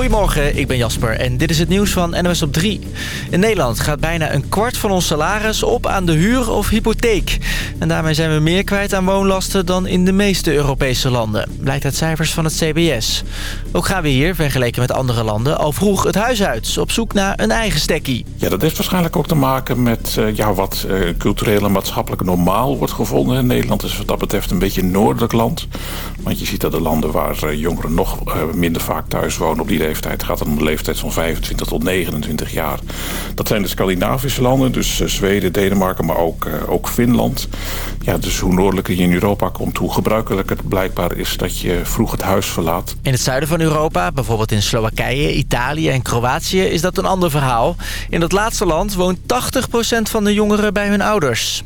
Goedemorgen, ik ben Jasper en dit is het nieuws van NOS op 3. In Nederland gaat bijna een kwart van ons salaris op aan de huur of hypotheek. En daarmee zijn we meer kwijt aan woonlasten dan in de meeste Europese landen. Blijkt uit cijfers van het CBS. Ook gaan we hier, vergeleken met andere landen, al vroeg het huis uit. Op zoek naar een eigen stekkie. Ja, dat heeft waarschijnlijk ook te maken met uh, ja, wat uh, cultureel en maatschappelijk normaal wordt gevonden. Nederland is wat dat betreft een beetje een noordelijk land. Want je ziet dat de landen waar uh, jongeren nog minder vaak thuis wonen op die leeftijd... gaat het om de leeftijd van 25 tot 29 jaar. Dat zijn de Scandinavische landen, dus Zweden, Denemarken, maar ook, ook Finland. Ja, dus hoe noordelijker je in Europa komt, hoe gebruikelijker het blijkbaar is dat je vroeg het huis verlaat. In het zuiden van Europa, bijvoorbeeld in Slowakije, Italië en Kroatië, is dat een ander verhaal. In dat laatste land woont 80% van de jongeren bij hun ouders.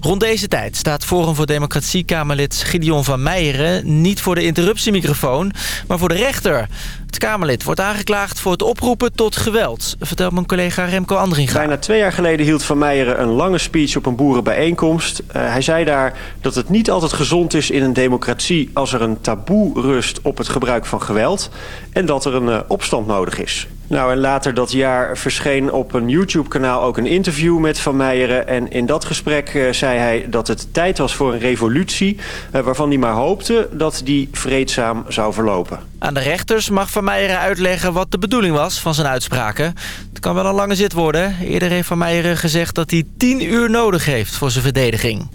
Rond deze tijd staat Forum voor Democratie-Kamerlid Gideon van Meijeren... niet voor de interruptiemicrofoon, maar voor de rechter. Het Kamerlid wordt aangeklaagd voor het oproepen tot geweld... vertelt mijn collega Remco Andringa. Bijna twee jaar geleden hield Van Meijeren een lange speech op een boerenbijeenkomst. Uh, hij zei daar dat het niet altijd gezond is in een democratie... als er een taboe rust op het gebruik van geweld... en dat er een uh, opstand nodig is. Nou, en later dat jaar verscheen op een YouTube-kanaal ook een interview met Van Meijeren. En in dat gesprek uh, zei hij dat het tijd was voor een revolutie... Uh, waarvan hij maar hoopte dat die vreedzaam zou verlopen. Aan de rechters mag Van Meijeren uitleggen wat de bedoeling was van zijn uitspraken. Het kan wel een lange zit worden. Eerder heeft Van Meijeren gezegd dat hij 10 uur nodig heeft voor zijn verdediging.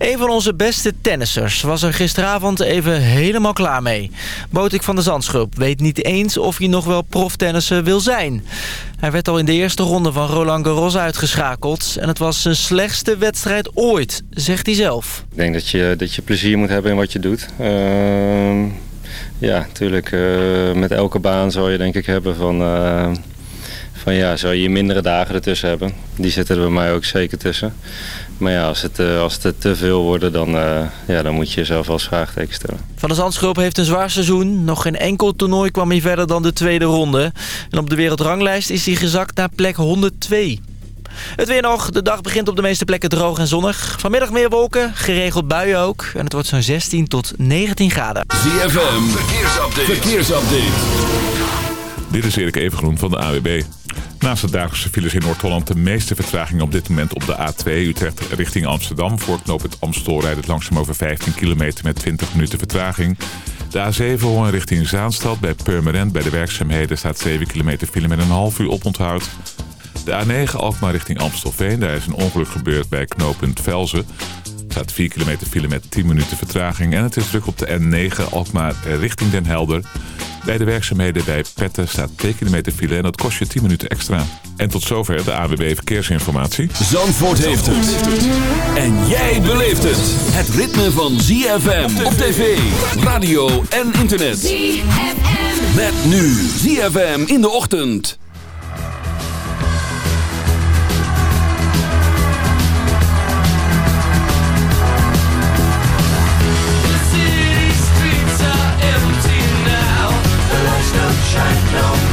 Een van onze beste tennissers was er gisteravond even helemaal klaar mee. Botik van de Zandschulp weet niet eens of hij nog wel proftennisser wil zijn. Hij werd al in de eerste ronde van Roland Garros uitgeschakeld... en het was zijn slechtste wedstrijd ooit, zegt hij zelf. Ik denk dat je, dat je plezier moet hebben in wat je doet. Uh, ja, natuurlijk. Uh, met elke baan zou je denk ik hebben van... Uh, van ja, zou je mindere dagen ertussen hebben. Die zitten er bij mij ook zeker tussen. Maar ja, als het, uh, als het te veel worden, dan, uh, ja, dan moet je jezelf wel vraagtekens stellen. Van de Zandschulp heeft een zwaar seizoen. Nog geen enkel toernooi kwam hij verder dan de tweede ronde. En op de wereldranglijst is hij gezakt naar plek 102. Het weer nog. De dag begint op de meeste plekken droog en zonnig. Vanmiddag meer wolken, geregeld buien ook. En het wordt zo'n 16 tot 19 graden. ZFM, verkeersupdate. verkeersupdate. Dit is Erik Evengroen van de AWB. Naast de dagelijkse files in Noord-Holland de meeste vertraging op dit moment op de A2 Utrecht richting Amsterdam. Voor knoop het Amstel rijdt het langzaam over 15 kilometer met 20 minuten vertraging. De A7 Hoorn richting Zaanstad bij Purmerend bij de werkzaamheden staat 7 kilometer file met een half uur oponthoud. De A9 Alkmaar richting Amstelveen, daar is een ongeluk gebeurd bij knooppunt Velzen. Er staat 4 kilometer file met 10 minuten vertraging en het is druk op de N9 Alkmaar richting Den Helder. Bij de werkzaamheden bij Petten staat 2 kilometer file en dat kost je 10 minuten extra. En tot zover de AWB Verkeersinformatie. Zandvoort heeft het. En jij beleeft het. Het ritme van ZFM op tv, radio en internet. ZFM. Met nu ZFM in de ochtend. Of every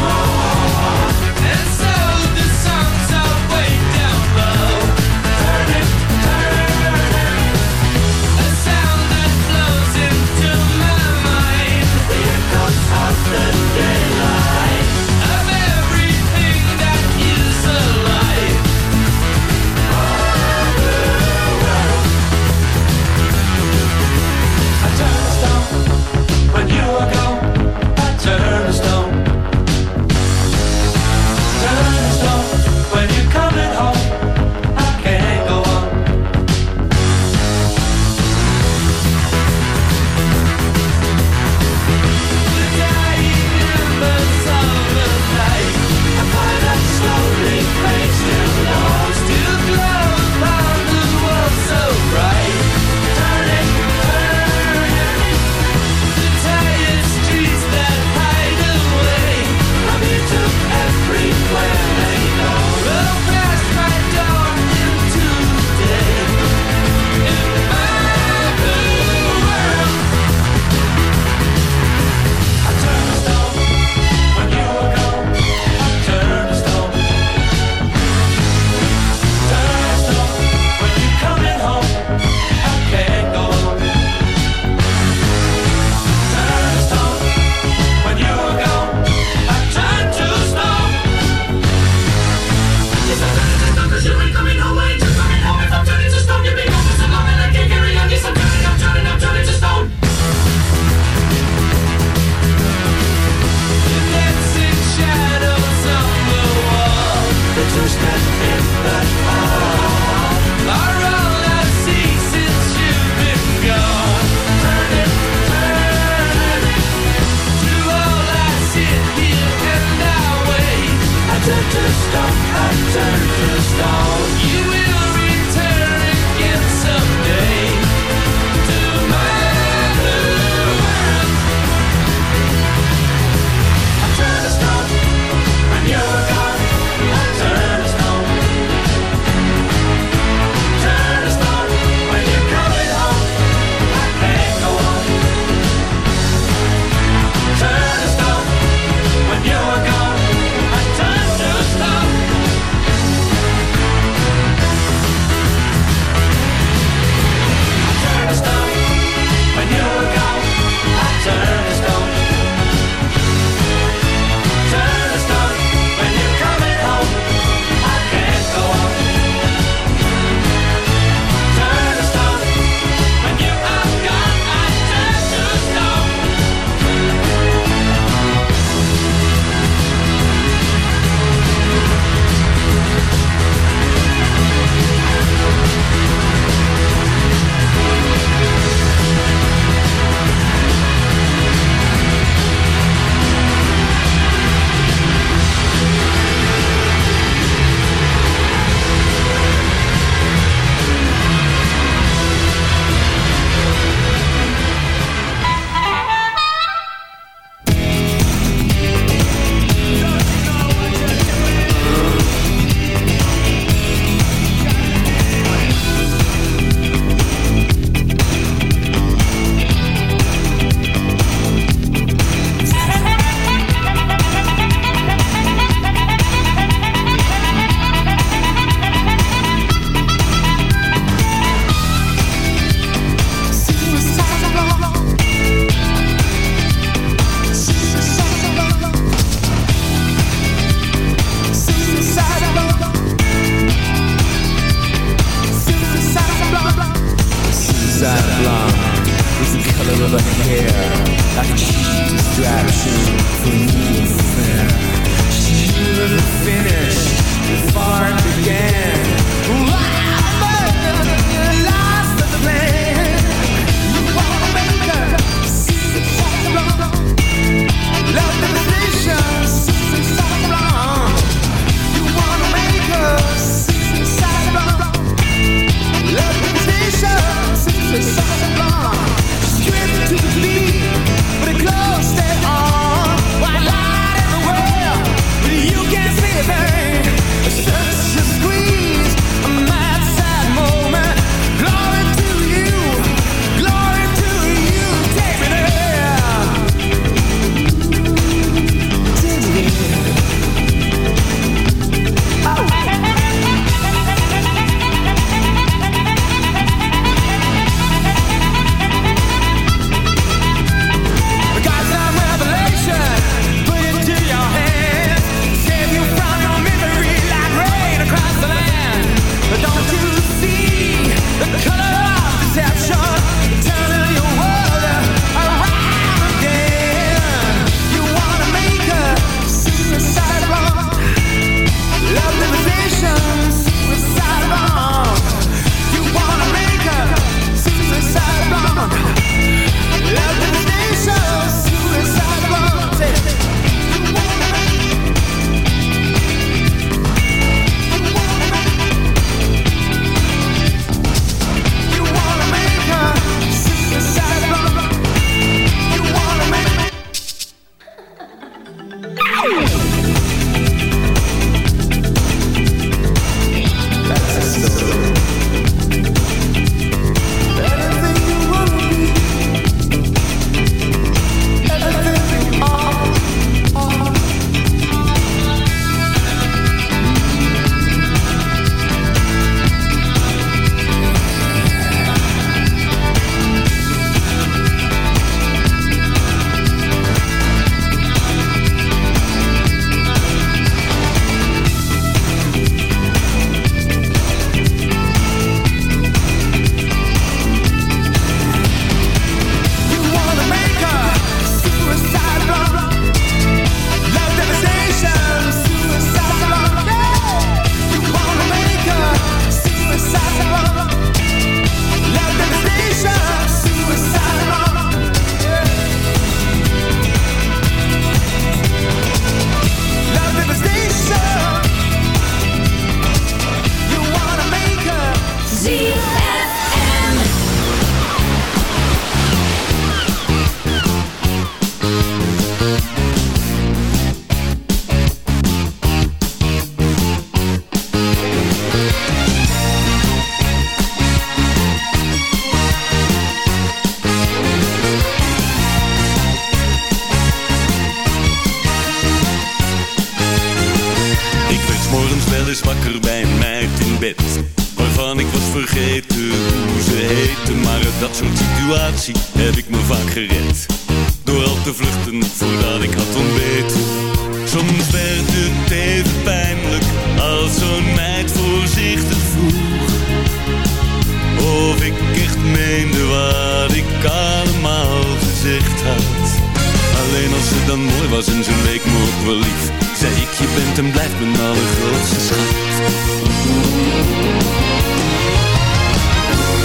was in zijn week me ook wel lief. Zei ik, je bent en blijft mijn allergrootste schat.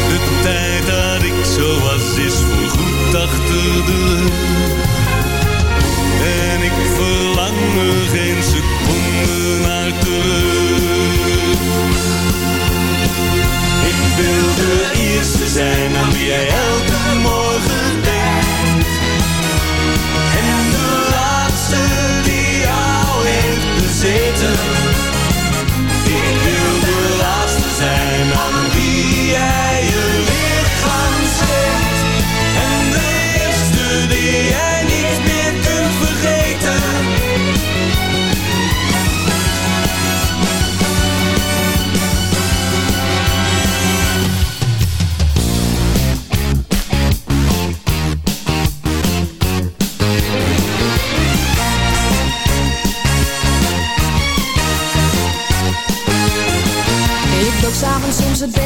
De tijd dat ik zo was is voorgoed achter de En ik verlang er geen seconde naar terug. Ik wil de eerste zijn aan wie jij elke morgen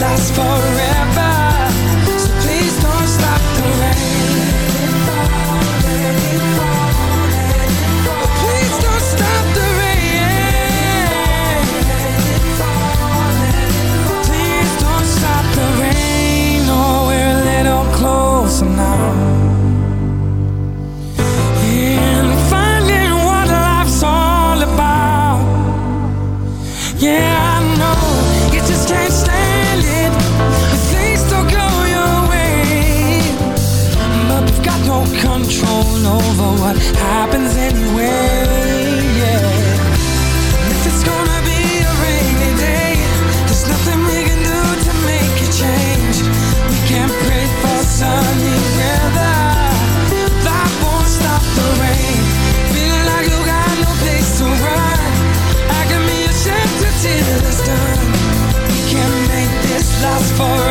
last forever. what happens anyway. Yeah. And if it's gonna be a rainy day, there's nothing we can do to make a change. We can't pray for sunny weather. That won't stop the rain. Feeling like you got no place to run. I can be a shelter till it's done. We can make this last forever.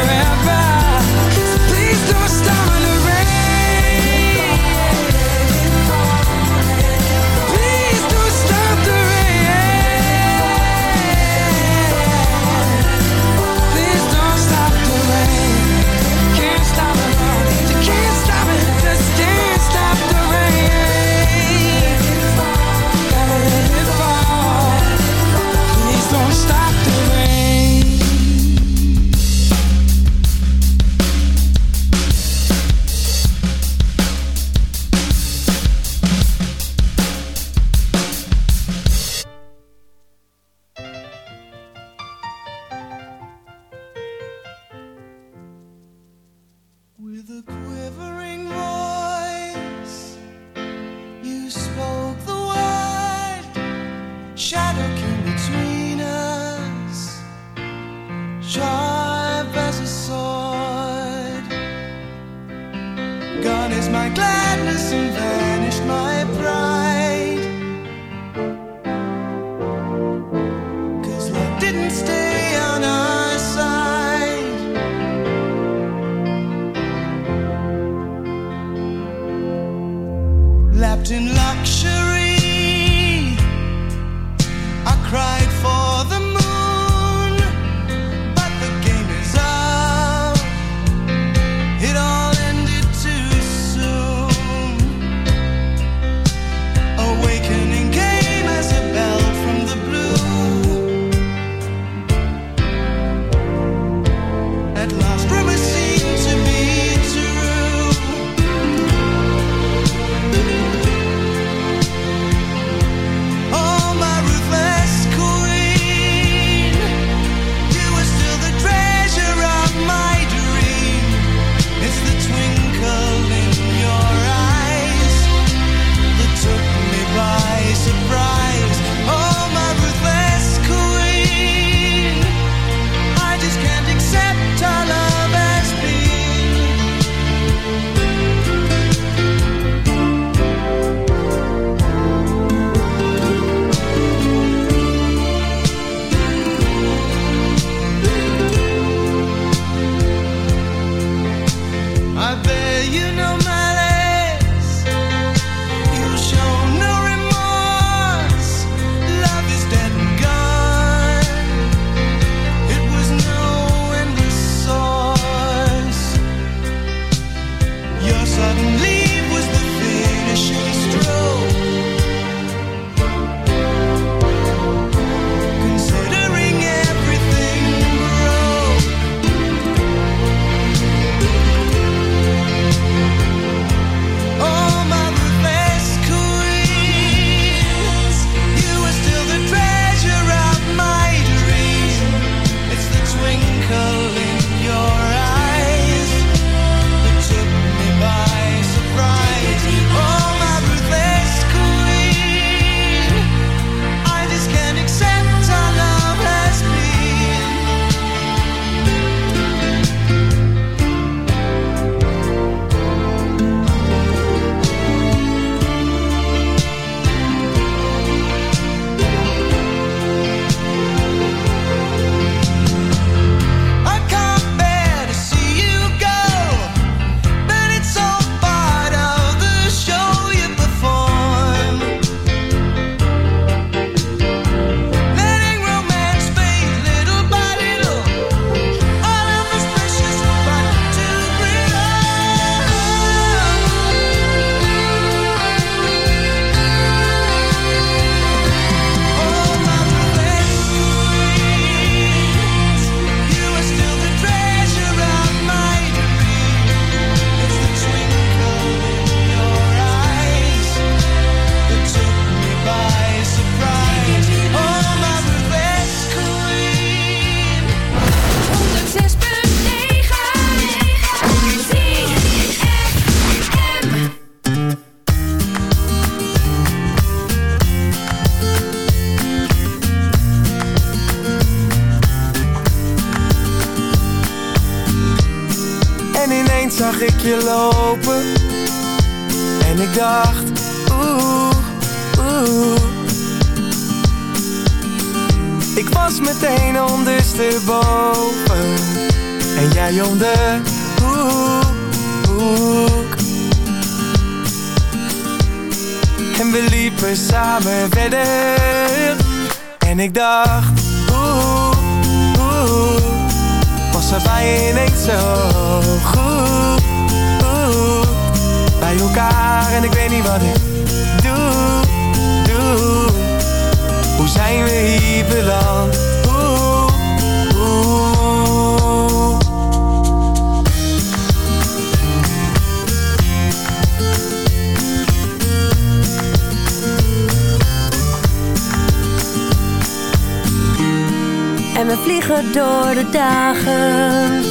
vliegen door de dagen.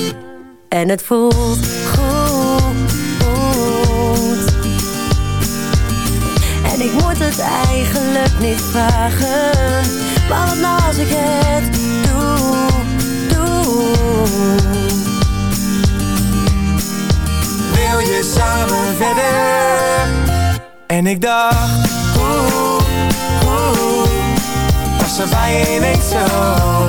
En het voelt goed. En ik moet het eigenlijk niet vragen. Maar als ik het doe, doe. Wil je samen verder? En ik dacht, hoe, hoe, was er bijeen zo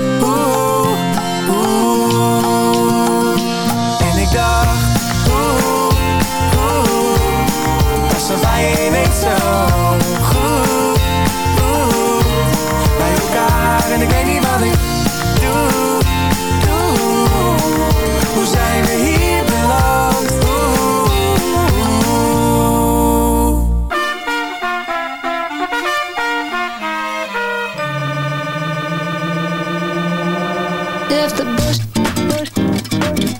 if the bush, bush,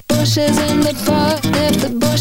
bush is in the park, if the bush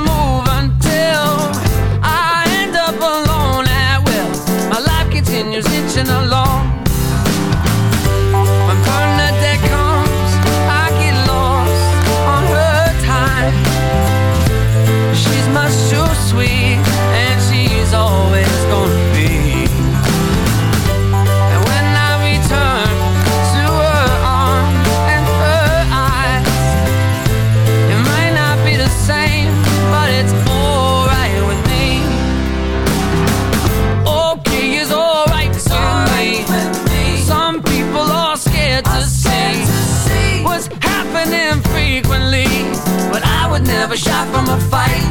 a fight.